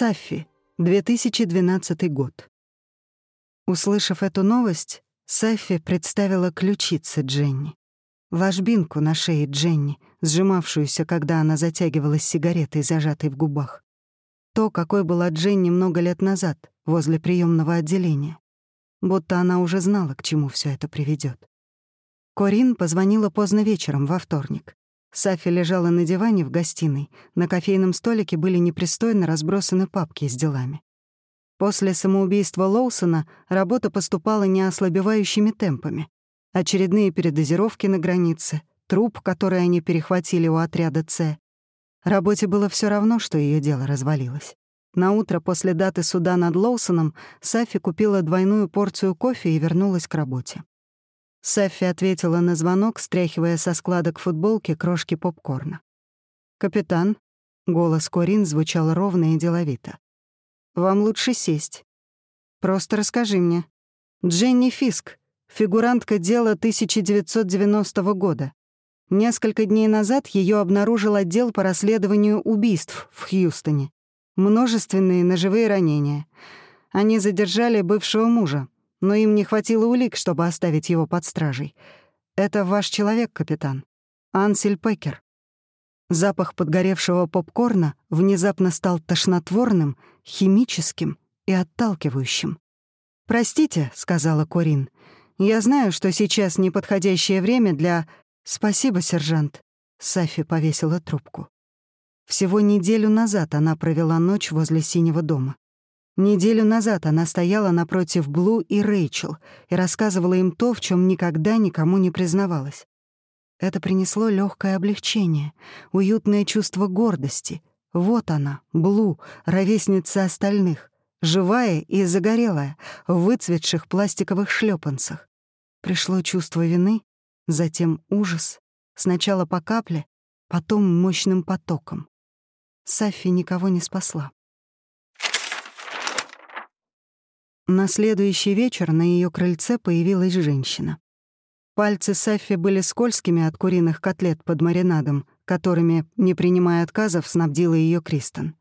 Саффи, 2012 год. Услышав эту новость, Саффи представила ключицы Дженни. Ложбинку на шее Дженни, сжимавшуюся, когда она затягивалась сигаретой, зажатой в губах. То, какой была Дженни много лет назад, возле приемного отделения. Будто она уже знала, к чему все это приведет. Корин позвонила поздно вечером во вторник. Сафи лежала на диване в гостиной. На кофейном столике были непристойно разбросаны папки с делами. После самоубийства Лоусона работа поступала неослабевающими темпами. Очередные передозировки на границе, труп, который они перехватили у отряда «С». Работе было все равно, что ее дело развалилось. На утро после даты суда над Лоусоном Сафи купила двойную порцию кофе и вернулась к работе. Саффи ответила на звонок, стряхивая со складок футболки крошки попкорна. «Капитан», — голос Корин звучал ровно и деловито. «Вам лучше сесть. Просто расскажи мне. Дженни Фиск, фигурантка дела 1990 года. Несколько дней назад ее обнаружил отдел по расследованию убийств в Хьюстоне. Множественные ножевые ранения. Они задержали бывшего мужа, но им не хватило улик, чтобы оставить его под стражей. Это ваш человек, капитан. Ансель Пекер. Запах подгоревшего попкорна внезапно стал тошнотворным, химическим и отталкивающим. «Простите», — сказала Корин, — «я знаю, что сейчас неподходящее время для...» «Спасибо, сержант», — Сафи повесила трубку. Всего неделю назад она провела ночь возле Синего дома. Неделю назад она стояла напротив Блу и Рэйчел и рассказывала им то, в чем никогда никому не признавалась. Это принесло легкое облегчение, уютное чувство гордости. Вот она, Блу, ровесница остальных, живая и загорелая, в выцветших пластиковых шлепанцах. Пришло чувство вины, затем ужас, сначала по капле, потом мощным потоком. Сафи никого не спасла. На следующий вечер на ее крыльце появилась женщина. Пальцы Саффи были скользкими от куриных котлет под маринадом, которыми, не принимая отказов, снабдила ее Кристен.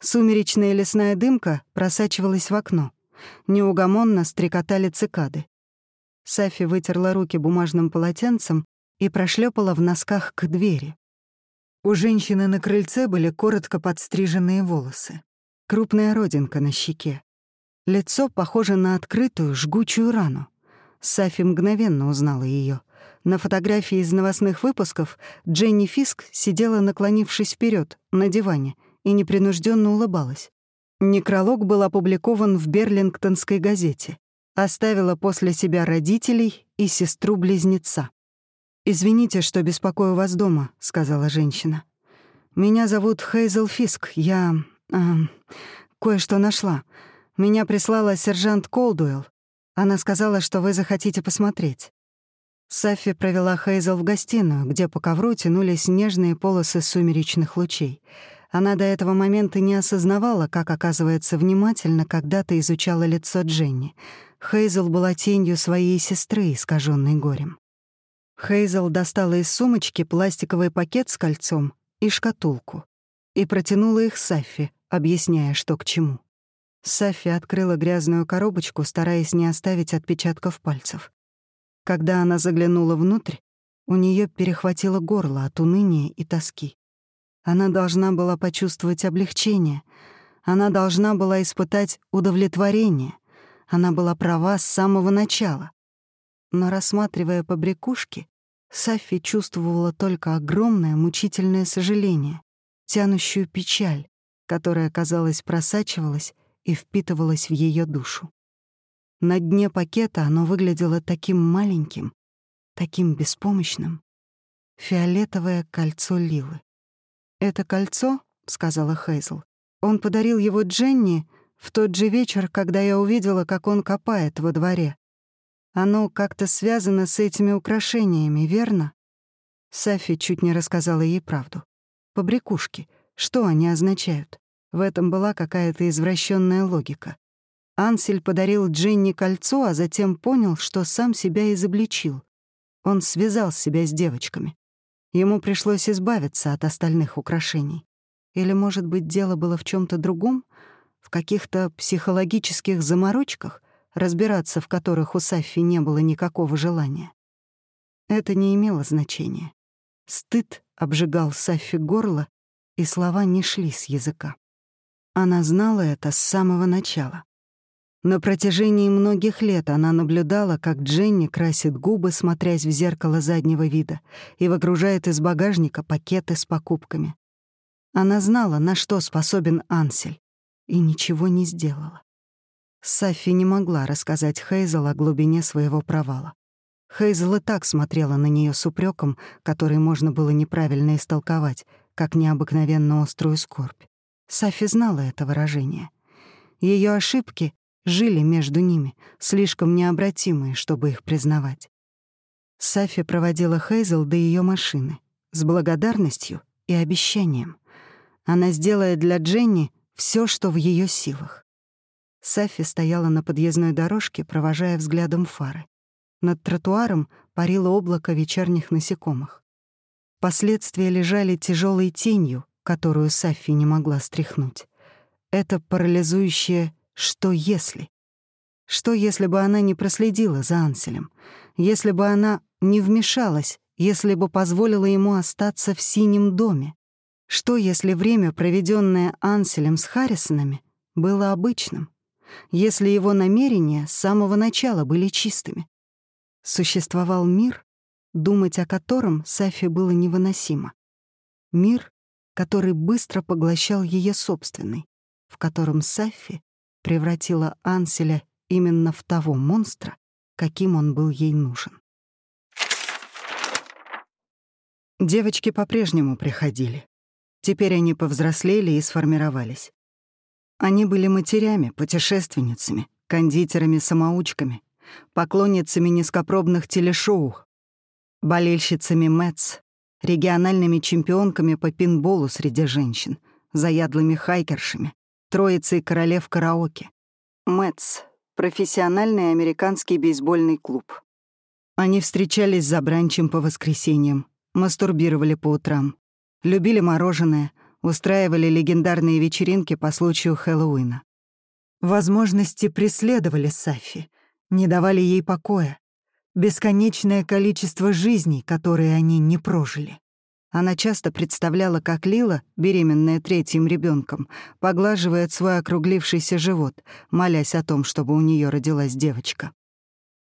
Сумеречная лесная дымка просачивалась в окно. Неугомонно стрекотали цикады. Сафи вытерла руки бумажным полотенцем и прошлепала в носках к двери. У женщины на крыльце были коротко подстриженные волосы. Крупная родинка на щеке, Лицо похоже на открытую, жгучую рану. Сафи мгновенно узнала ее. На фотографии из новостных выпусков Дженни Фиск сидела, наклонившись вперед на диване, и непринужденно улыбалась. Некролог был опубликован в Берлингтонской газете. Оставила после себя родителей и сестру-близнеца. «Извините, что беспокою вас дома», — сказала женщина. «Меня зовут Хейзел Фиск. Я... Э, кое-что нашла. Меня прислала сержант Колдуэлл. Она сказала, что вы захотите посмотреть». Саффи провела Хейзел в гостиную, где по ковру тянулись нежные полосы сумеречных лучей. Она до этого момента не осознавала, как, оказывается, внимательно когда-то изучала лицо Дженни. Хейзел была тенью своей сестры, искаженной горем. Хейзел достала из сумочки пластиковый пакет с кольцом и шкатулку и протянула их Саффи, объясняя, что к чему. Сафи открыла грязную коробочку, стараясь не оставить отпечатков пальцев. Когда она заглянула внутрь, у нее перехватило горло от уныния и тоски. Она должна была почувствовать облегчение. Она должна была испытать удовлетворение. Она была права с самого начала. Но рассматривая побрякушки, Сафи чувствовала только огромное мучительное сожаление, тянущую печаль, которая, казалось, просачивалась и впитывалось в ее душу. На дне пакета оно выглядело таким маленьким, таким беспомощным. Фиолетовое кольцо Лилы. «Это кольцо», — сказала Хейзл, — «он подарил его Дженни в тот же вечер, когда я увидела, как он копает во дворе. Оно как-то связано с этими украшениями, верно?» Сафи чуть не рассказала ей правду. Побрякушки. Что они означают? В этом была какая-то извращенная логика. Ансель подарил Дженни кольцо, а затем понял, что сам себя изобличил. Он связал себя с девочками. Ему пришлось избавиться от остальных украшений. Или, может быть, дело было в чем то другом, в каких-то психологических заморочках, разбираться в которых у Саффи не было никакого желания. Это не имело значения. Стыд обжигал Саффи горло, и слова не шли с языка. Она знала это с самого начала. На протяжении многих лет она наблюдала, как Дженни красит губы, смотрясь в зеркало заднего вида, и выгружает из багажника пакеты с покупками. Она знала, на что способен Ансель, и ничего не сделала. Саффи не могла рассказать Хейзел о глубине своего провала. Хейзел и так смотрела на нее с упреком, который можно было неправильно истолковать, как необыкновенно острую скорбь. Сафи знала это выражение. Ее ошибки жили между ними, слишком необратимые, чтобы их признавать. Сафи проводила Хейзел до ее машины с благодарностью и обещанием. Она сделает для Дженни все, что в ее силах. Сафи стояла на подъездной дорожке, провожая взглядом фары. Над тротуаром парило облако вечерних насекомых. Последствия лежали тяжелой тенью, которую Сафи не могла стряхнуть. Это парализующее «что если?». Что, если бы она не проследила за Анселем? Если бы она не вмешалась, если бы позволила ему остаться в синем доме? Что, если время, проведенное Анселем с Харрисонами, было обычным? Если его намерения с самого начала были чистыми? Существовал мир, думать о котором Сафи было невыносимо. Мир, который быстро поглощал ее собственный, в котором Сафи превратила Анселя именно в того монстра, каким он был ей нужен. Девочки по-прежнему приходили. Теперь они повзрослели и сформировались. Они были матерями, путешественницами, кондитерами-самоучками, поклонницами низкопробных телешоу, болельщицами Мэтс, региональными чемпионками по пинболу среди женщин, заядлыми хайкершами, троицей королев караоке. Мэтс — профессиональный американский бейсбольный клуб. Они встречались за бранчем по воскресеньям, мастурбировали по утрам, любили мороженое, устраивали легендарные вечеринки по случаю Хэллоуина. Возможности преследовали Сафи, не давали ей покоя. Бесконечное количество жизней, которые они не прожили. Она часто представляла, как Лила, беременная третьим ребенком, поглаживает свой округлившийся живот, молясь о том, чтобы у нее родилась девочка.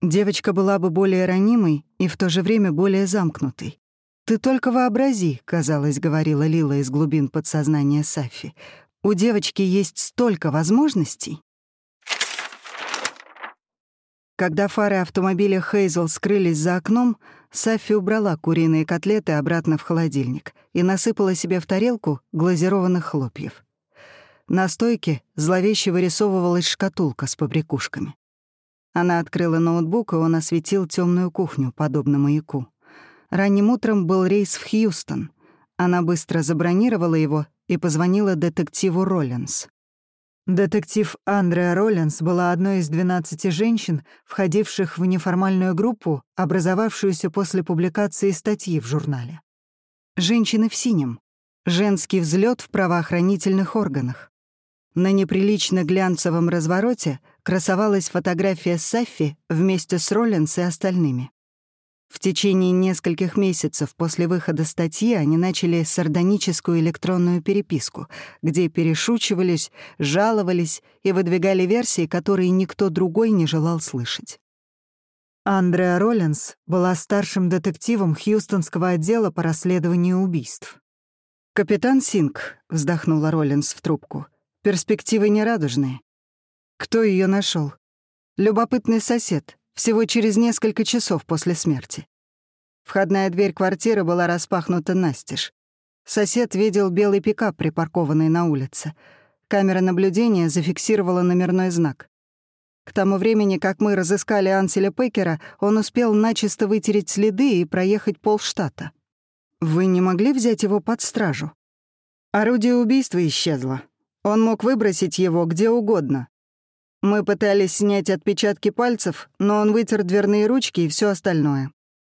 Девочка была бы более ранимой и в то же время более замкнутой. «Ты только вообрази», — казалось, говорила Лила из глубин подсознания Сафи. «У девочки есть столько возможностей». Когда фары автомобиля Хейзел скрылись за окном, Сафи убрала куриные котлеты обратно в холодильник и насыпала себе в тарелку глазированных хлопьев. На стойке зловеще вырисовывалась шкатулка с побрякушками. Она открыла ноутбук, и он осветил темную кухню, подобно маяку. Ранним утром был рейс в Хьюстон. Она быстро забронировала его и позвонила детективу Роллинс. Детектив Андреа Роллинс была одной из 12 женщин, входивших в неформальную группу, образовавшуюся после публикации статьи в журнале. «Женщины в синем. Женский взлет в правоохранительных органах». На неприлично глянцевом развороте красовалась фотография Саффи вместе с Роллинс и остальными. В течение нескольких месяцев после выхода статьи они начали сардоническую электронную переписку, где перешучивались, жаловались и выдвигали версии, которые никто другой не желал слышать. Андреа Роллинс была старшим детективом Хьюстонского отдела по расследованию убийств. «Капитан Синг», — вздохнула Роллинс в трубку, — «перспективы нерадужные. Кто ее нашел? Любопытный сосед, всего через несколько часов после смерти. Входная дверь квартиры была распахнута настежь. Сосед видел белый пикап, припаркованный на улице. Камера наблюдения зафиксировала номерной знак. К тому времени, как мы разыскали Анселя Пекера, он успел начисто вытереть следы и проехать полштата. Вы не могли взять его под стражу? Орудие убийства исчезло. Он мог выбросить его где угодно, мы пытались снять отпечатки пальцев, но он вытер дверные ручки и все остальное.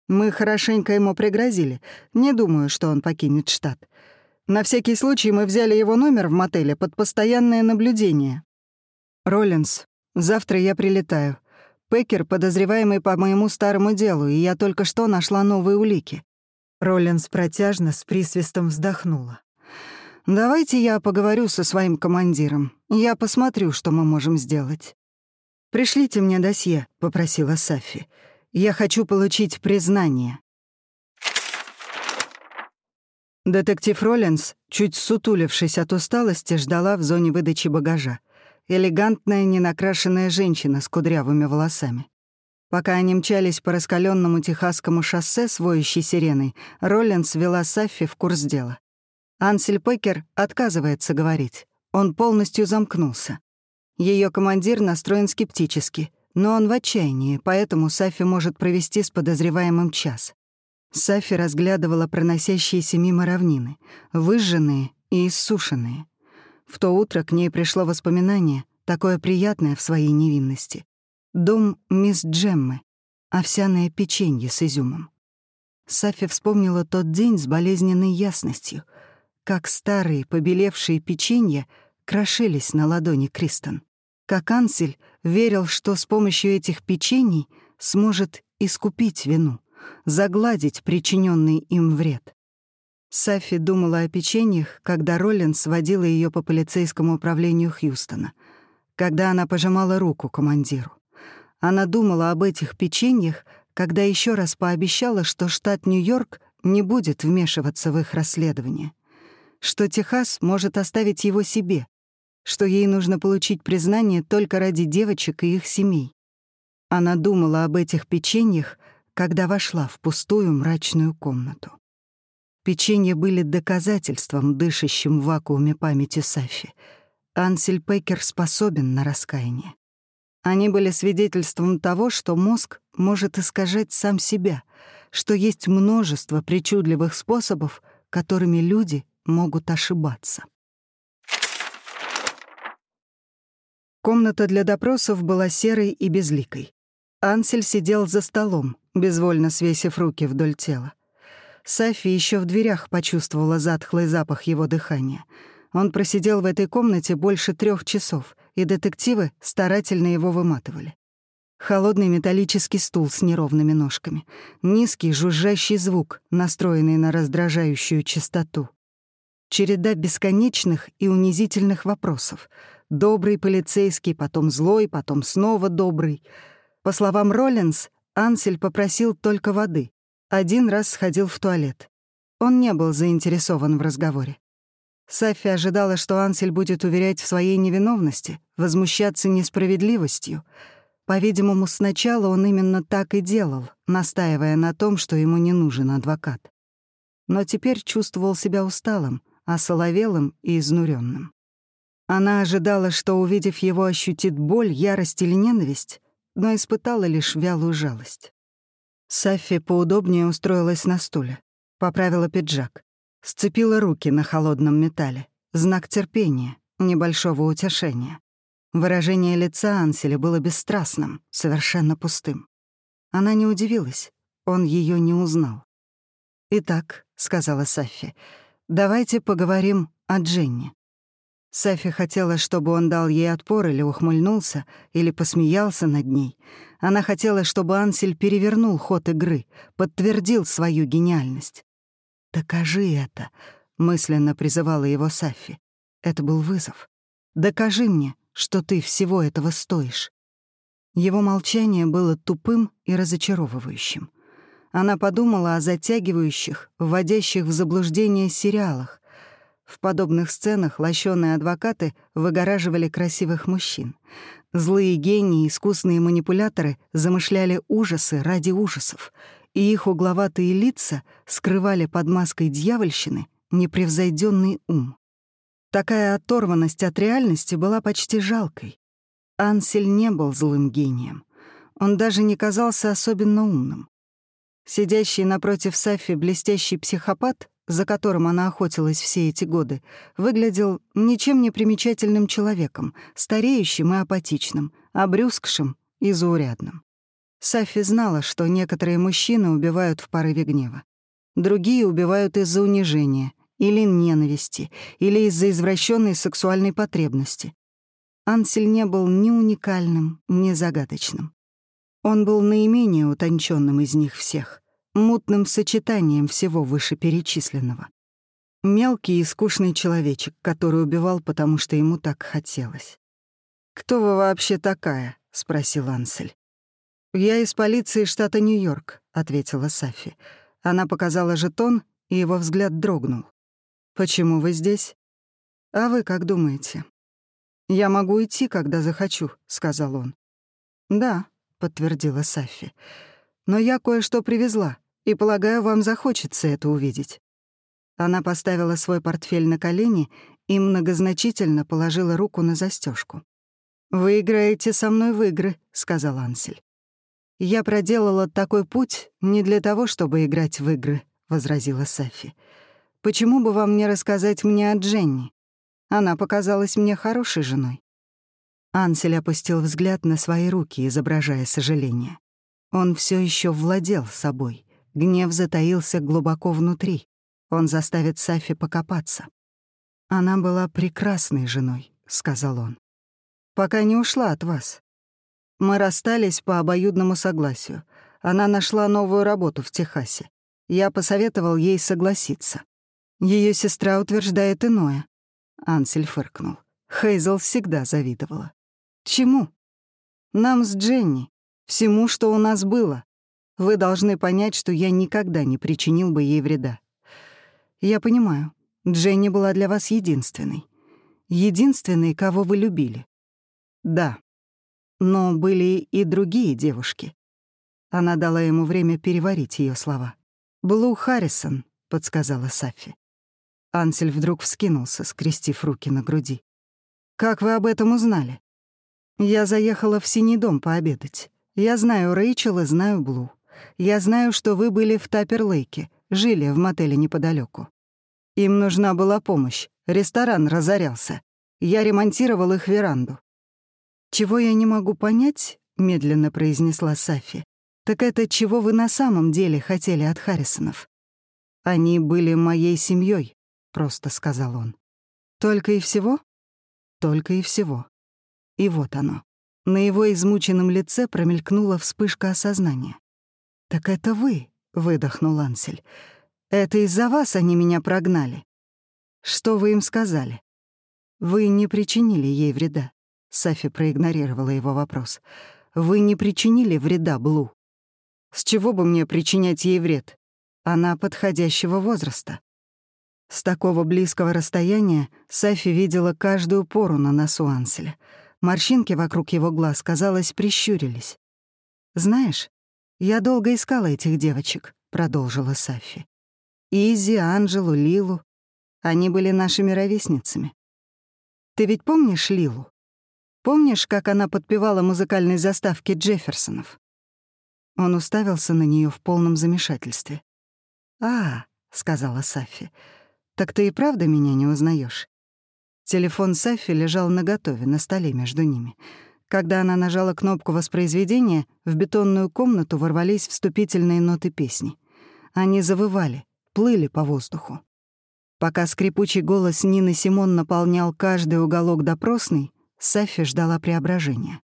Мы хорошенько ему пригрозили. Не думаю, что он покинет штат. На всякий случай мы взяли его номер в мотеле под постоянное наблюдение. Роллинс, завтра я прилетаю. Пекер — подозреваемый по моему старому делу, и я только что нашла новые улики. Роллинс протяжно с присвистом вздохнула. «Давайте я поговорю со своим командиром. Я посмотрю, что мы можем сделать». «Пришлите мне досье», — попросила Сафи. «Я хочу получить признание». Детектив Роллинс, чуть сутулившись от усталости, ждала в зоне выдачи багажа. Элегантная, ненакрашенная женщина с кудрявыми волосами. Пока они мчались по раскаленному техасскому шоссе с воющей сиреной, Роллинс вела Саффи в курс дела. Ансель Пекер отказывается говорить. Он полностью замкнулся. Ее командир настроен скептически, но он в отчаянии, поэтому Сафи может провести с подозреваемым час. Сафи разглядывала проносящиеся мимо равнины, выжженные и иссушенные. В то утро к ней пришло воспоминание, такое приятное в своей невинности. Дом мисс Джеммы, овсяное печенье с изюмом. Сафи вспомнила тот день с болезненной ясностью, как старые побелевшие печенья крошились на ладони Кристен. Как Ансель верил, что с помощью этих печений сможет искупить вину загладить причиненный им вред. Сафи думала о печеньях, когда Роллинс водила ее по полицейскому управлению Хьюстона, когда она пожимала руку командиру. Она думала об этих печеньях, когда еще раз пообещала, что штат Нью-Йорк не будет вмешиваться в их расследование, что Техас может оставить его себе, что ей нужно получить признание только ради девочек и их семей. Она думала об этих печеньях, когда вошла в пустую мрачную комнату. Печенья были доказательством, дышащим в вакууме памяти Сафи. Ансель Пекер способен на раскаяние. Они были свидетельством того, что мозг может искажать сам себя, что есть множество причудливых способов, которыми люди могут ошибаться. Комната для допросов была серой и безликой. Ансель сидел за столом, безвольно свесив руки вдоль тела. Сафи еще в дверях почувствовала затхлый запах его дыхания. Он просидел в этой комнате больше трех часов, и детективы старательно его выматывали. Холодный металлический стул с неровными ножками, низкий жужжащий звук, настроенный на раздражающую частоту. Череда бесконечных и унизительных вопросов. Добрый полицейский, потом злой, потом снова добрый. По словам Роллинс, Ансель попросил только воды. Один раз сходил в туалет. Он не был заинтересован в разговоре. Сафи ожидала, что Ансель будет уверять в своей невиновности, возмущаться несправедливостью. По-видимому, сначала он именно так и делал, настаивая на том, что ему не нужен адвокат. Но теперь чувствовал себя усталым, осоловелым и изнуренным. Она ожидала, что, увидев его, ощутит боль, ярость или ненависть, но испытала лишь вялую жалость. Саффи поудобнее устроилась на стуле, поправила пиджак, сцепила руки на холодном металле. Знак терпения, небольшого утешения. Выражение лица Анселя было бесстрастным, совершенно пустым. Она не удивилась, он ее не узнал. «Итак», — сказала Саффи, — «давайте поговорим о Дженни». Сафи хотела, чтобы он дал ей отпор или ухмыльнулся, или посмеялся над ней. Она хотела, чтобы Ансель перевернул ход игры, подтвердил свою гениальность. «Докажи это», — мысленно призывала его Сафи. Это был вызов. «Докажи мне, что ты всего этого стоишь». Его молчание было тупым и разочаровывающим. Она подумала о затягивающих, вводящих в заблуждение сериалах, в подобных сценах лощеные адвокаты выгораживали красивых мужчин. Злые гении, искусные манипуляторы замышляли ужасы ради ужасов, и их угловатые лица скрывали под маской дьявольщины непревзойденный ум. Такая оторванность от реальности была почти жалкой. Ансель не был злым гением. Он даже не казался особенно умным. Сидящий напротив Сафи блестящий психопат за которым она охотилась все эти годы, выглядел ничем не примечательным человеком, стареющим и апатичным, обрюзгшим и заурядным. Сафи знала, что некоторые мужчины убивают в порыве гнева. Другие убивают из-за унижения, или ненависти, или из-за извращенной сексуальной потребности. Ансель не был ни уникальным, ни загадочным. Он был наименее утонченным из них всех, мутным сочетанием всего вышеперечисленного. Мелкий и скучный человечек, который убивал, потому что ему так хотелось. «Кто вы вообще такая?» — спросил Ансель. «Я из полиции штата Нью-Йорк», — ответила Сафи. Она показала жетон, и его взгляд дрогнул. «Почему вы здесь?» «А вы как думаете?» «Я могу идти, когда захочу», — сказал он. «Да», — подтвердила Сафи. «Но я кое-что привезла, и, полагаю, вам захочется это увидеть». Она поставила свой портфель на колени и многозначительно положила руку на застежку. «Вы играете со мной в игры», — сказал Ансель. «Я проделала такой путь не для того, чтобы играть в игры», — возразила Сафи. «Почему бы вам не рассказать мне о Дженни? Она показалась мне хорошей женой». Ансель опустил взгляд на свои руки, изображая сожаление. Он все еще владел собой. Гнев затаился глубоко внутри. Он заставит Сафи покопаться. «Она была прекрасной женой», — сказал он. «Пока не ушла от вас. Мы расстались по обоюдному согласию. Она нашла новую работу в Техасе. Я посоветовал ей согласиться. Ее сестра утверждает иное». Ансель фыркнул. Хейзел всегда завидовала. «Чему?» «Нам с Дженни. Всему, что у нас было. Вы должны понять, что я никогда не причинил бы ей вреда. Я понимаю, Дженни была для вас единственной. Единственной, кого вы любили. Да. Но были и другие девушки. Она дала ему время переварить ее слова. «Блу Харрисон», — подсказала Сафи. Ансель вдруг вскинулся, скрестив руки на груди. «Как вы об этом узнали?» «Я заехала в Синий дом пообедать. Я знаю Рэйчел и знаю Блу. Я знаю, что вы были в Таппер-Лейке, жили в мотеле неподалеку. Им нужна была помощь. Ресторан разорялся. Я ремонтировал их веранду. «Чего я не могу понять», — медленно произнесла Сафи, «так это чего вы на самом деле хотели от Харрисонов?» «Они были моей семьей, просто сказал он. «Только и всего?» «Только и всего». И вот оно. На его измученном лице промелькнула вспышка осознания. «Так это вы», — выдохнул Ансель. «Это из-за вас они меня прогнали». «Что вы им сказали?» «Вы не причинили ей вреда», — Сафи проигнорировала его вопрос. «Вы не причинили вреда Блу». «С чего бы мне причинять ей вред? Она подходящего возраста». С такого близкого расстояния Сафи видела каждую пору на носу Анселя. Морщинки вокруг его глаз, казалось, прищурились. «Знаешь, «Я долго искала этих девочек», — продолжила Сафи. «Изи, Анжелу, Лилу. Они были нашими ровесницами. Ты ведь помнишь Лилу? Помнишь, как она подпевала музыкальной заставке Джефферсонов?» Он уставился на нее в полном замешательстве. «А, — сказала Сафи, — так ты и правда меня не узнаешь? Телефон Сафи лежал наготове на столе между ними — когда она нажала кнопку воспроизведения, в бетонную комнату ворвались вступительные ноты песни. Они завывали, плыли по воздуху. Пока скрипучий голос Нины Симон наполнял каждый уголок допросной, Сафи ждала преображения.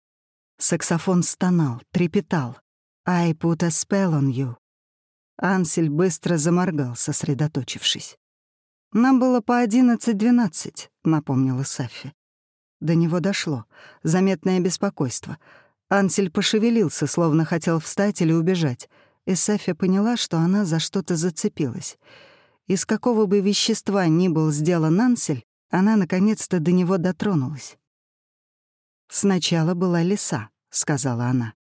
Саксофон стонал, трепетал. «I put a spell on you». Ансель быстро заморгал, сосредоточившись. «Нам было по одиннадцать-двенадцать», — напомнила Сафи. До него дошло. Заметное беспокойство. Ансель пошевелился, словно хотел встать или убежать. И Сафия поняла, что она за что-то зацепилась. Из какого бы вещества ни был сделан Ансель, она наконец-то до него дотронулась. «Сначала была лиса», — сказала она.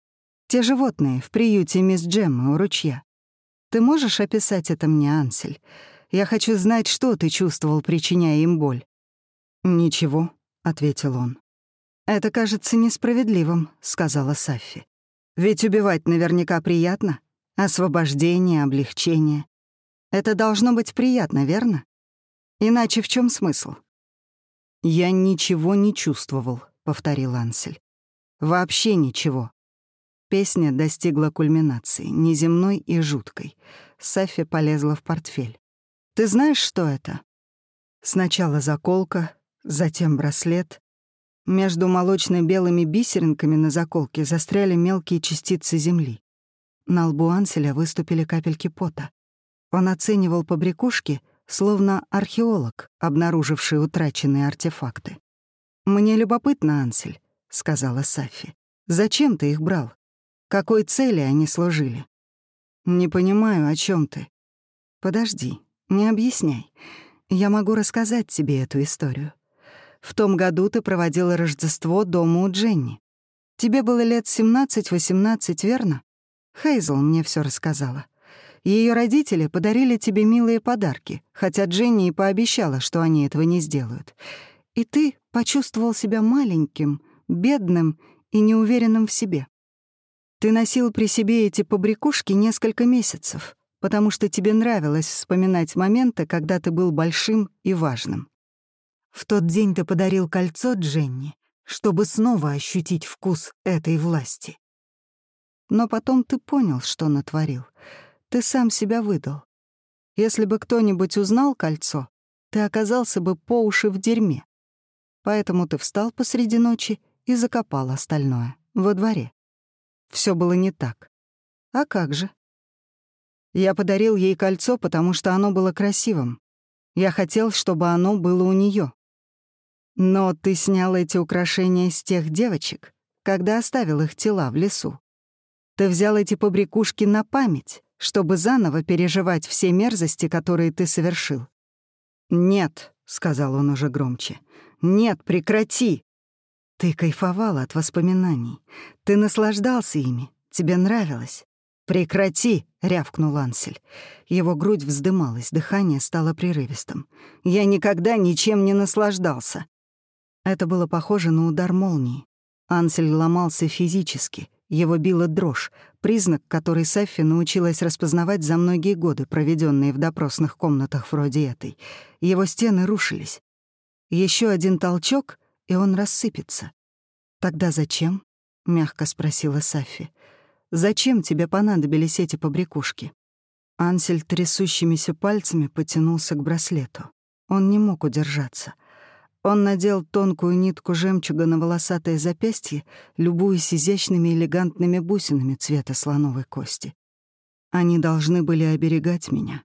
«Те животные в приюте мисс Джеммы у ручья. Ты можешь описать это мне, Ансель? Я хочу знать, что ты чувствовал, причиняя им боль». «Ничего», — ответил он. «Это кажется несправедливым», — сказала Сафи. «Ведь убивать наверняка приятно. Освобождение, облегчение. Это должно быть приятно, верно? Иначе в чем смысл?» «Я ничего не чувствовал», — повторил Ансель. «Вообще ничего». Песня достигла кульминации, неземной и жуткой. Сафи полезла в портфель. «Ты знаешь, что это?» Сначала заколка, затем браслет. Между молочно-белыми бисеринками на заколке застряли мелкие частицы земли. На лбу Анселя выступили капельки пота. Он оценивал побрякушки, словно археолог, обнаруживший утраченные артефакты. «Мне любопытно, Ансель», — сказала Сафи. «Зачем ты их брал? Какой цели они служили?» «Не понимаю, о чем ты». «Подожди, не объясняй. Я могу рассказать тебе эту историю. В том году ты проводила Рождество дома у Дженни. Тебе было лет 17-18, верно? Хейзл мне все рассказала. Ее родители подарили тебе милые подарки, хотя Дженни и пообещала, что они этого не сделают. И ты почувствовал себя маленьким, бедным и неуверенным в себе. Ты носил при себе эти побрякушки несколько месяцев, потому что тебе нравилось вспоминать моменты, когда ты был большим и важным. В тот день ты подарил кольцо Дженни, чтобы снова ощутить вкус этой власти. Но потом ты понял, что натворил. Ты сам себя выдал. Если бы кто-нибудь узнал кольцо, ты оказался бы по уши в дерьме. Поэтому ты встал посреди ночи и закопал остальное во дворе. Все было не так. А как же? Я подарил ей кольцо, потому что оно было красивым. Я хотел, чтобы оно было у нее. Но ты снял эти украшения с тех девочек, когда оставил их тела в лесу. Ты взял эти побрякушки на память, чтобы заново переживать все мерзости, которые ты совершил. «Нет», — сказал он уже громче, — «нет, прекрати!» Ты кайфовал от воспоминаний, ты наслаждался ими, тебе нравилось. «Прекрати!» — рявкнул Ансель. Его грудь вздымалась, дыхание стало прерывистым. «Я никогда ничем не наслаждался. Это было похоже на удар молнии. Ансель ломался физически, его била дрожь, признак, который Саффи научилась распознавать за многие годы, проведенные в допросных комнатах вроде этой. Его стены рушились. Еще один толчок, и он рассыпется. «Тогда зачем?» — мягко спросила Саффи. «Зачем тебе понадобились эти побрякушки?» Ансель трясущимися пальцами потянулся к браслету. Он не мог удержаться — он надел тонкую нитку жемчуга на волосатое запястье, любуясь изящными элегантными бусинами цвета слоновой кости. Они должны были оберегать меня.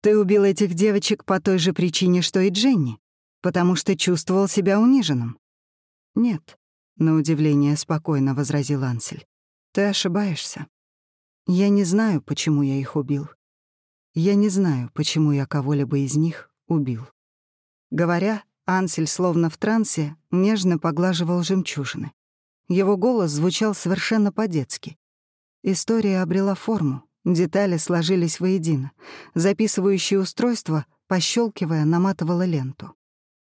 «Ты убил этих девочек по той же причине, что и Дженни, потому что чувствовал себя униженным?» «Нет», — на удивление спокойно возразил Ансель. «Ты ошибаешься. Я не знаю, почему я их убил. Я не знаю, почему я кого-либо из них убил». Говоря, Ансель, словно в трансе, нежно поглаживал жемчужины. Его голос звучал совершенно по-детски. История обрела форму, детали сложились воедино. Записывающее устройство, пощелкивая, наматывало ленту.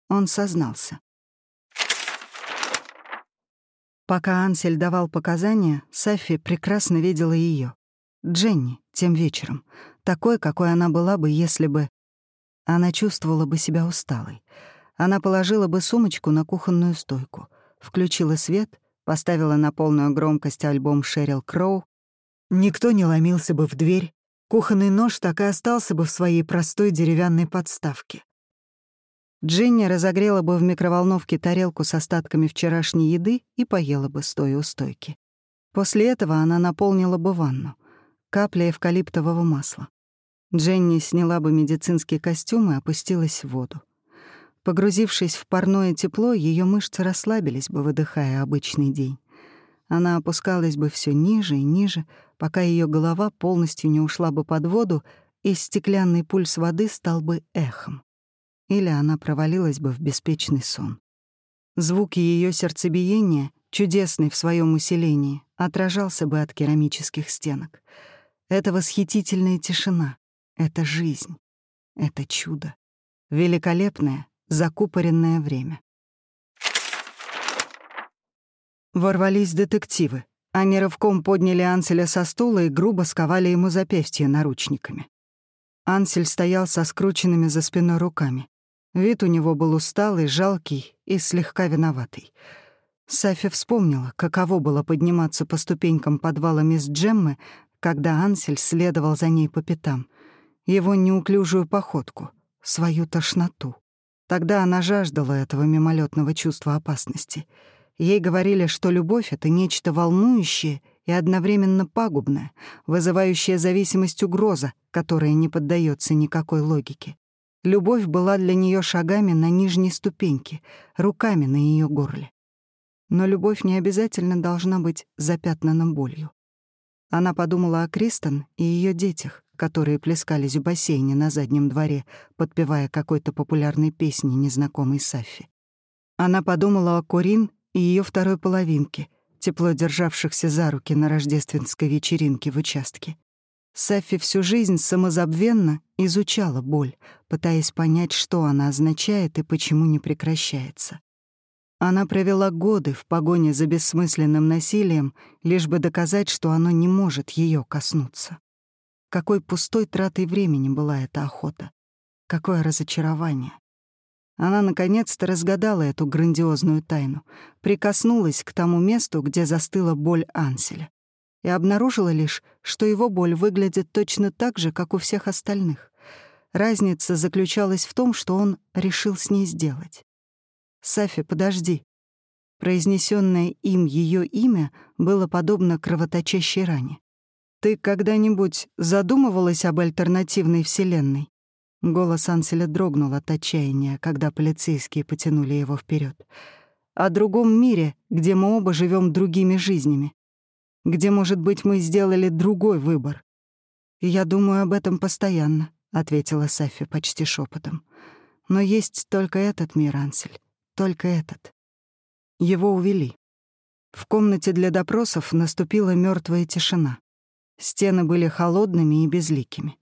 Он сознался. Пока Ансель давал показания, Сафи прекрасно видела ее. Дженни тем вечером, такой, какой она была бы, если бы... Она чувствовала бы себя усталой — она положила бы сумочку на кухонную стойку, включила свет, поставила на полную громкость альбом Шерил Кроу. Никто не ломился бы в дверь, кухонный нож так и остался бы в своей простой деревянной подставке. Джинни разогрела бы в микроволновке тарелку с остатками вчерашней еды и поела бы, стоя у стойки. После этого она наполнила бы ванну, капля эвкалиптового масла. Дженни сняла бы медицинский костюм и опустилась в воду. Погрузившись в парное тепло, ее мышцы расслабились бы, выдыхая обычный день. Она опускалась бы все ниже и ниже, пока ее голова полностью не ушла бы под воду, и стеклянный пульс воды стал бы эхом. Или она провалилась бы в беспечный сон. Звук ее сердцебиения, чудесный в своем усилении, отражался бы от керамических стенок. Это восхитительная тишина, это жизнь, это чудо. Великолепное, Закупоренное время. Ворвались детективы. Они рывком подняли Анселя со стула и грубо сковали ему запястье наручниками. Ансель стоял со скрученными за спиной руками. Вид у него был усталый, жалкий и слегка виноватый. Сафи вспомнила, каково было подниматься по ступенькам подвала мисс Джеммы, когда Ансель следовал за ней по пятам. Его неуклюжую походку — свою тошноту. Тогда она жаждала этого мимолетного чувства опасности. Ей говорили, что любовь — это нечто волнующее и одновременно пагубное, вызывающее зависимость угроза, которая не поддается никакой логике. Любовь была для нее шагами на нижней ступеньке, руками на ее горле. Но любовь не обязательно должна быть запятнана болью. Она подумала о Кристен и ее детях, которые плескались в бассейне на заднем дворе, подпевая какой-то популярной песни незнакомой Саффи. Она подумала о Курин и ее второй половинке, тепло державшихся за руки на рождественской вечеринке в участке. Саффи всю жизнь самозабвенно изучала боль, пытаясь понять, что она означает и почему не прекращается. Она провела годы в погоне за бессмысленным насилием, лишь бы доказать, что оно не может ее коснуться. Какой пустой тратой времени была эта охота. Какое разочарование. Она наконец-то разгадала эту грандиозную тайну, прикоснулась к тому месту, где застыла боль Анселя, и обнаружила лишь, что его боль выглядит точно так же, как у всех остальных. Разница заключалась в том, что он решил с ней сделать. «Сафи, подожди». Произнесенное им ее имя было подобно кровоточащей ране. «Ты когда-нибудь задумывалась об альтернативной вселенной?» Голос Анселя дрогнул от отчаяния, когда полицейские потянули его вперед. «О другом мире, где мы оба живем другими жизнями. Где, может быть, мы сделали другой выбор». «Я думаю об этом постоянно», — ответила Сафи почти шепотом. «Но есть только этот мир, Ансель только этот. Его увели. В комнате для допросов наступила мертвая тишина. Стены были холодными и безликими.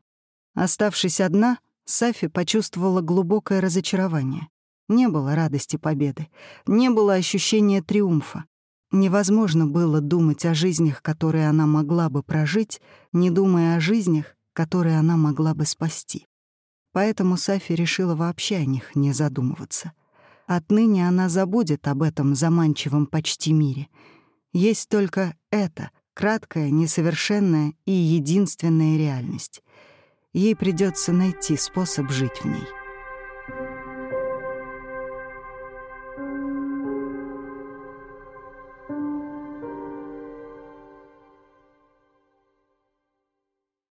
Оставшись одна, Сафи почувствовала глубокое разочарование. Не было радости победы, не было ощущения триумфа. Невозможно было думать о жизнях, которые она могла бы прожить, не думая о жизнях, которые она могла бы спасти. Поэтому Сафи решила вообще о них не задумываться. Отныне она забудет об этом заманчивом почти мире. Есть только это, краткая, несовершенная и единственная реальность. Ей придется найти способ жить в ней.